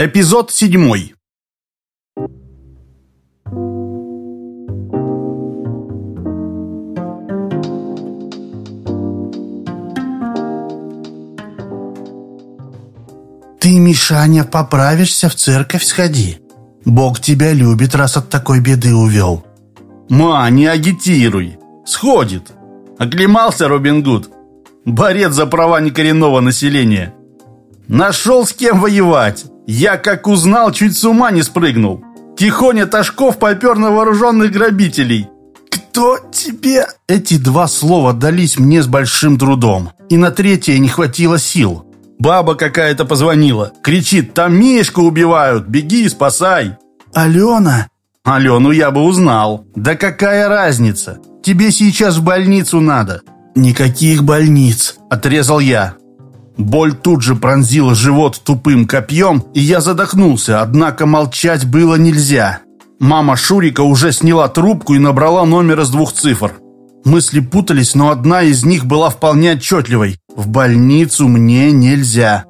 Эпизод седьмой. Ты, Мишаня, поправишься, в церковь сходи. Бог тебя любит, раз от такой беды увел. Ма, не агитируй. Сходит. Оклемался Робин Гуд. Борец за права некоренного населения. Нашел с кем воевать. Я, как узнал, чуть с ума не спрыгнул. Тихоня Ташков попер на вооруженных грабителей. Кто тебе... Эти два слова дались мне с большим трудом. И на третье не хватило сил. Баба какая-то позвонила. Кричит, там Мишку убивают, беги и спасай. Алена? Алену я бы узнал. Да какая разница? Тебе сейчас в больницу надо. Никаких больниц, отрезал я. Боль тут же пронзила живот тупым копьем, и я задохнулся, однако молчать было нельзя. Мама Шурика уже сняла трубку и набрала номер из двух цифр. Мысли путались, но одна из них была вполне отчетливой. В больницу мне нельзя.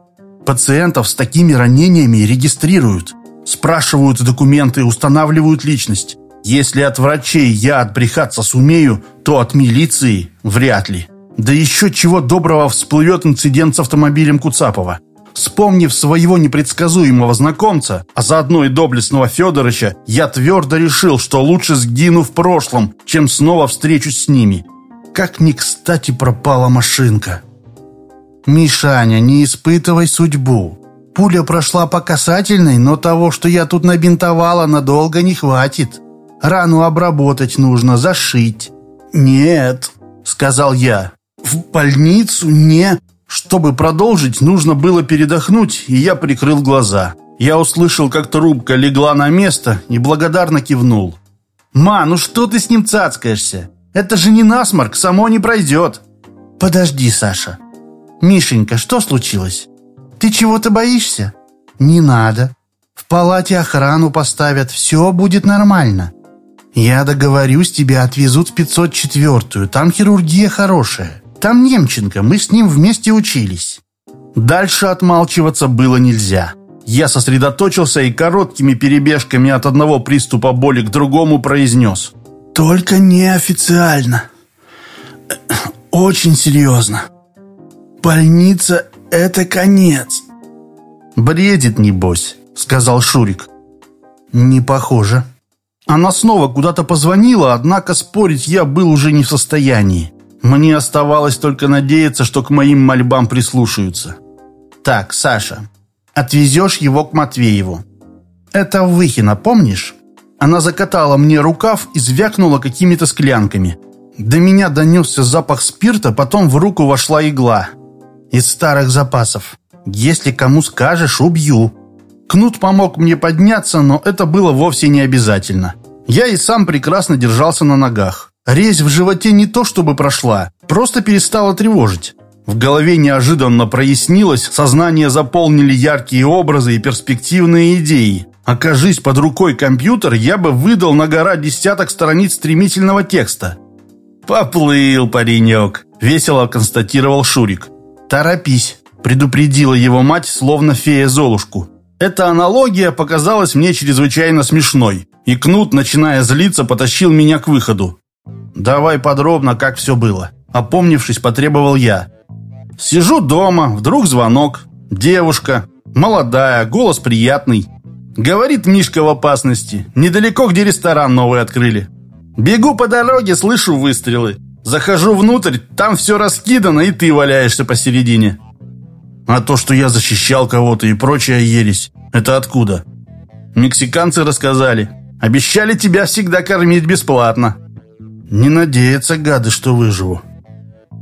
Пациентов с такими ранениями регистрируют. Спрашивают документы, устанавливают личность. Если от врачей я отбрехаться сумею, то от милиции вряд ли. Да еще чего доброго всплывет инцидент с автомобилем Куцапова. Вспомнив своего непредсказуемого знакомца, а заодно и доблестного Федоровича, я твердо решил, что лучше сгину в прошлом, чем снова встречусь с ними. Как ни кстати пропала машинка. «Мишаня, не испытывай судьбу. Пуля прошла по касательной, но того, что я тут набинтовала, надолго не хватит. Рану обработать нужно, зашить». «Нет», — сказал я, — «в больницу не...» Чтобы продолжить, нужно было передохнуть, и я прикрыл глаза. Я услышал, как трубка легла на место и благодарно кивнул. «Ма, ну что ты с ним цацкаешься? Это же не насморк, само не пройдет». «Подожди, Саша. Мишенька, что случилось? Ты чего-то боишься?» «Не надо. В палате охрану поставят, все будет нормально. Я договорюсь, тебя отвезут в 504-ю, там хирургия хорошая». Там Немченко, мы с ним вместе учились». Дальше отмалчиваться было нельзя. Я сосредоточился и короткими перебежками от одного приступа боли к другому произнес. «Только неофициально. Очень серьезно. Больница — это конец». «Бредит, небось», — сказал Шурик. «Не похоже». Она снова куда-то позвонила, однако спорить я был уже не в состоянии. Мне оставалось только надеяться, что к моим мольбам прислушаются. «Так, Саша, отвезешь его к Матвееву. Это Выхина, помнишь?» Она закатала мне рукав и звякнула какими-то склянками. До меня донесся запах спирта, потом в руку вошла игла. Из старых запасов. «Если кому скажешь, убью». Кнут помог мне подняться, но это было вовсе не обязательно. Я и сам прекрасно держался на ногах. Резь в животе не то чтобы прошла, просто перестала тревожить. В голове неожиданно прояснилось, сознание заполнили яркие образы и перспективные идеи. Окажись под рукой компьютер, я бы выдал на гора десяток страниц стремительного текста. «Поплыл паренек», — весело констатировал Шурик. «Торопись», — предупредила его мать, словно фея Золушку. Эта аналогия показалась мне чрезвычайно смешной, и Кнут, начиная злиться, потащил меня к выходу. «Давай подробно, как все было». Опомнившись, потребовал я. Сижу дома, вдруг звонок. Девушка, молодая, голос приятный. Говорит Мишка в опасности. Недалеко, где ресторан новый открыли. Бегу по дороге, слышу выстрелы. Захожу внутрь, там все раскидано, и ты валяешься посередине. А то, что я защищал кого-то и прочая ересь, это откуда? Мексиканцы рассказали. Обещали тебя всегда кормить бесплатно. Не надеются гады, что выживу.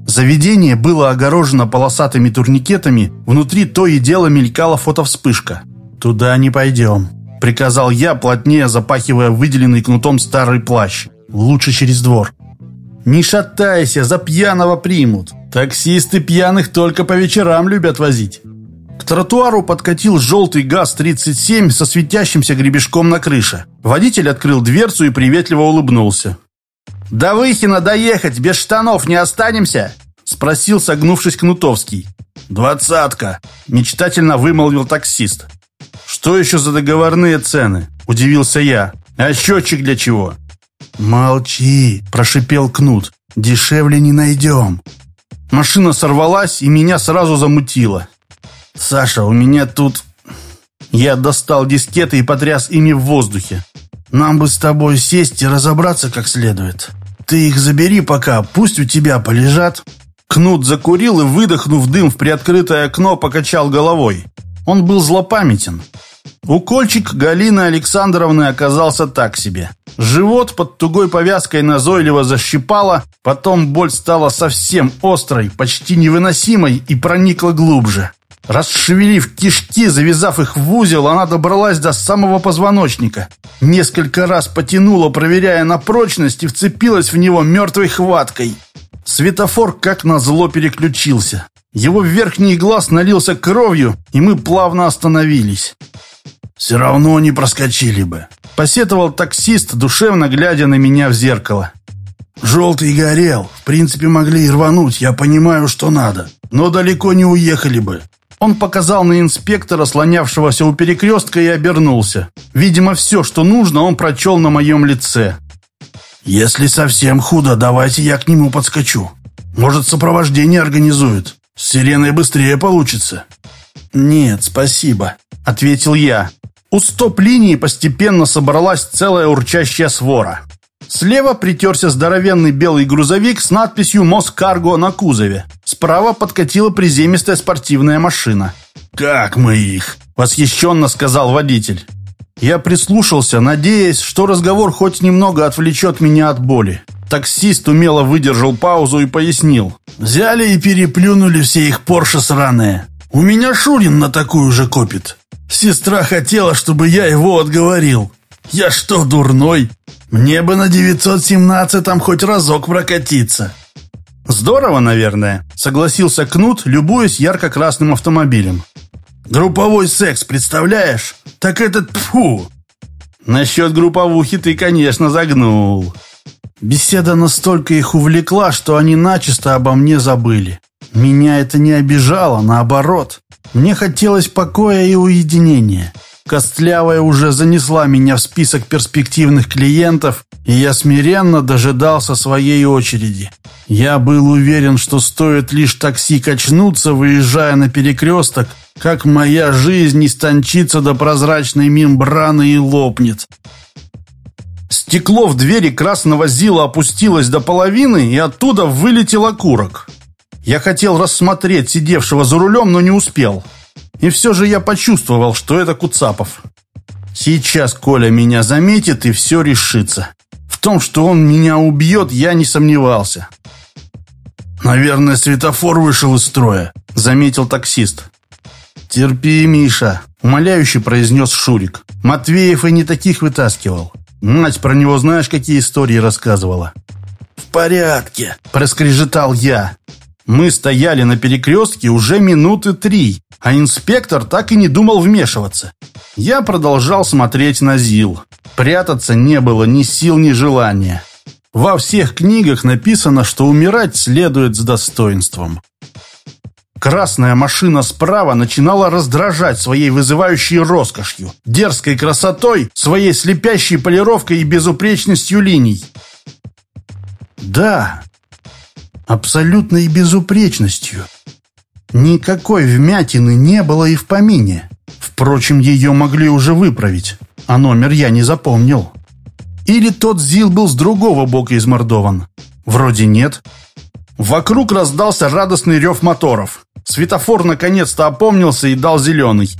Заведение было огорожено полосатыми турникетами, внутри то и дело мелькала фотовспышка. «Туда не пойдем», — приказал я, плотнее запахивая выделенный кнутом старый плащ. «Лучше через двор». «Не шатайся, за пьяного примут. Таксисты пьяных только по вечерам любят возить». К тротуару подкатил желтый ГАЗ-37 со светящимся гребешком на крыше. Водитель открыл дверцу и приветливо улыбнулся. «До Выхина доехать без штанов не останемся?» Спросил, согнувшись Кнутовский. «Двадцатка», — мечтательно вымолвил таксист. «Что еще за договорные цены?» – удивился я. «А счетчик для чего?» «Молчи!» – прошипел Кнут. «Дешевле не найдем!» Машина сорвалась, и меня сразу замутило. «Саша, у меня тут...» Я достал дискеты и потряс ими в воздухе. «Нам бы с тобой сесть и разобраться как следует. Ты их забери пока, пусть у тебя полежат». Кнут закурил и, выдохнув дым в приоткрытое окно, покачал головой. Он был злопамятен. Укольчик Галины Александровны оказался так себе. Живот под тугой повязкой назойливо защипало, потом боль стала совсем острой, почти невыносимой и проникла глубже. Расшевелив кишки, завязав их в узел, она добралась до самого позвоночника. Несколько раз потянула, проверяя на прочность, и вцепилась в него мертвой хваткой. Светофор как назло переключился. Его верхний глаз налился кровью, и мы плавно остановились. «Все равно не проскочили бы», — посетовал таксист, душевно глядя на меня в зеркало. «Желтый горел. В принципе, могли и рвануть, я понимаю, что надо. Но далеко не уехали бы. Он показал на инспектора, слонявшегося у перекрестка, и обернулся. Видимо, все, что нужно, он прочел на моем лице. «Если совсем худо, давайте я к нему подскочу. Может, сопровождение организует. С сиреной быстрее получится». «Нет, спасибо», — ответил я. У стоп-линии постепенно собралась целая урчащая свора. Слева притерся здоровенный белый грузовик с надписью «Москарго» на кузове. Справа подкатила приземистая спортивная машина. «Как мы их!» – восхищенно сказал водитель. Я прислушался, надеясь, что разговор хоть немного отвлечет меня от боли. Таксист умело выдержал паузу и пояснил. «Взяли и переплюнули все их Порше сраные. У меня Шурин на такую же копит. Сестра хотела, чтобы я его отговорил. Я что, дурной? Мне бы на 917-м хоть разок прокатиться. Здорово, наверное, согласился Кнут, любуясь ярко-красным автомобилем. Групповой секс, представляешь? Так этот тфу. Насчет групповухи ты, конечно, загнул. Беседа настолько их увлекла, что они начисто обо мне забыли. Меня это не обижало, наоборот. Мне хотелось покоя и уединения. Костлявая уже занесла меня в список перспективных клиентов, и я смиренно дожидался своей очереди. Я был уверен, что стоит лишь такси качнуться, выезжая на перекресток, как моя жизнь истончится до прозрачной мембраны и лопнет. Стекло в двери красного зила опустилось до половины, и оттуда вылетел окурок. Я хотел рассмотреть сидевшего за рулем, но не успел. И все же я почувствовал, что это Куцапов. Сейчас Коля меня заметит и все решится. В том, что он меня убьет, я не сомневался. «Наверное, светофор вышел из строя», — заметил таксист. «Терпи, Миша», — умоляюще произнес Шурик. «Матвеев и не таких вытаскивал. Мать про него знаешь, какие истории рассказывала?» «В порядке», — проскрежетал я. Мы стояли на перекрестке уже минуты три, а инспектор так и не думал вмешиваться. Я продолжал смотреть на ЗИЛ. Прятаться не было ни сил, ни желания. Во всех книгах написано, что умирать следует с достоинством. Красная машина справа начинала раздражать своей вызывающей роскошью, дерзкой красотой, своей слепящей полировкой и безупречностью линий. Да, абсолютной безупречностью. Никакой вмятины не было и в помине. Впрочем, ее могли уже выправить, а номер я не запомнил. Или тот ЗИЛ был с другого бока измордован? Вроде нет. Вокруг раздался радостный рев моторов. Светофор наконец-то опомнился и дал зеленый.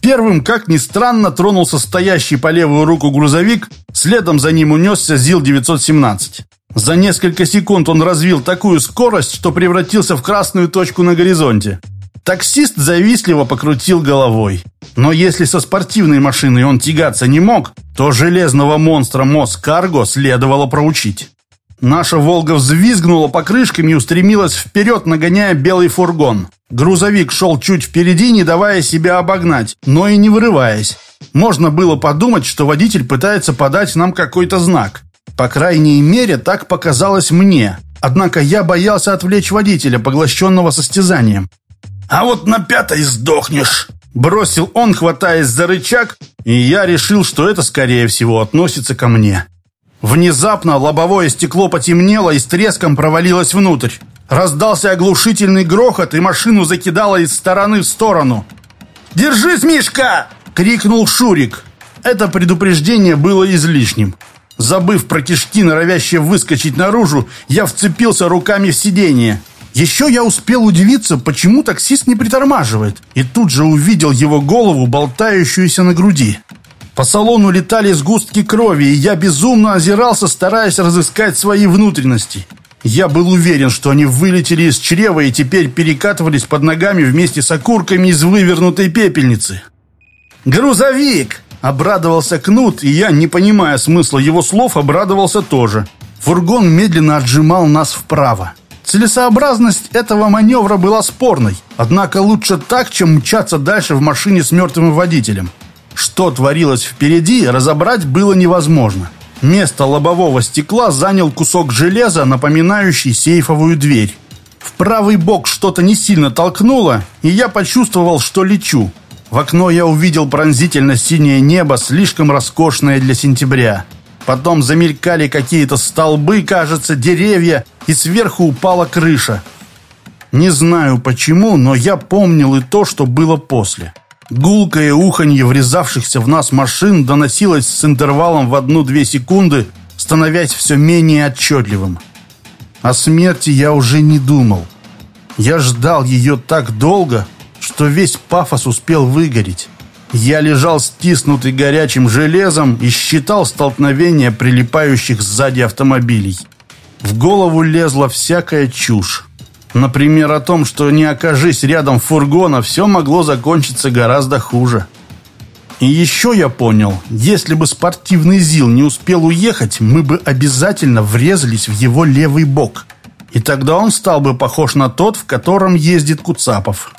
Первым, как ни странно, тронулся стоящий по левую руку грузовик, следом за ним унесся ЗИЛ-917. За несколько секунд он развил такую скорость, что превратился в красную точку на горизонте. Таксист завистливо покрутил головой. Но если со спортивной машиной он тягаться не мог, то железного монстра Москарго следовало проучить. Наша «Волга» взвизгнула покрышками и устремилась вперед, нагоняя белый фургон. Грузовик шел чуть впереди, не давая себя обогнать, но и не вырываясь. Можно было подумать, что водитель пытается подать нам какой-то знак. По крайней мере, так показалось мне. Однако я боялся отвлечь водителя, поглощенного состязанием. «А вот на пятой сдохнешь!» Бросил он, хватаясь за рычаг, и я решил, что это, скорее всего, относится ко мне. Внезапно лобовое стекло потемнело и с треском провалилось внутрь. Раздался оглушительный грохот, и машину закидало из стороны в сторону. «Держись, Мишка!» — крикнул Шурик. Это предупреждение было излишним. Забыв про кишки, норовящие выскочить наружу, я вцепился руками в сиденье. Еще я успел удивиться, почему таксист не притормаживает, и тут же увидел его голову, болтающуюся на груди. По салону летали сгустки крови, и я безумно озирался, стараясь разыскать свои внутренности. Я был уверен, что они вылетели из чрева и теперь перекатывались под ногами вместе с окурками из вывернутой пепельницы. «Грузовик!» – обрадовался Кнут, и я, не понимая смысла его слов, обрадовался тоже. Фургон медленно отжимал нас вправо. Целесообразность этого маневра была спорной, однако лучше так, чем мчаться дальше в машине с мертвым водителем. Что творилось впереди, разобрать было невозможно. Место лобового стекла занял кусок железа, напоминающий сейфовую дверь. В правый бок что-то не сильно толкнуло, и я почувствовал, что лечу. В окно я увидел пронзительно синее небо, слишком роскошное для сентября. Потом замелькали какие-то столбы, кажется, деревья, и сверху упала крыша. Не знаю почему, но я помнил и то, что было после. Гулкое уханье врезавшихся в нас машин доносилось с интервалом в одну-две секунды, становясь все менее отчетливым. О смерти я уже не думал. Я ждал ее так долго, что весь пафос успел выгореть. Я лежал стиснутый горячим железом и считал столкновения прилипающих сзади автомобилей. В голову лезла всякая чушь. Например, о том, что не окажись рядом фургона, все могло закончиться гораздо хуже. И еще я понял, если бы спортивный ЗИЛ не успел уехать, мы бы обязательно врезались в его левый бок. И тогда он стал бы похож на тот, в котором ездит Куцапов.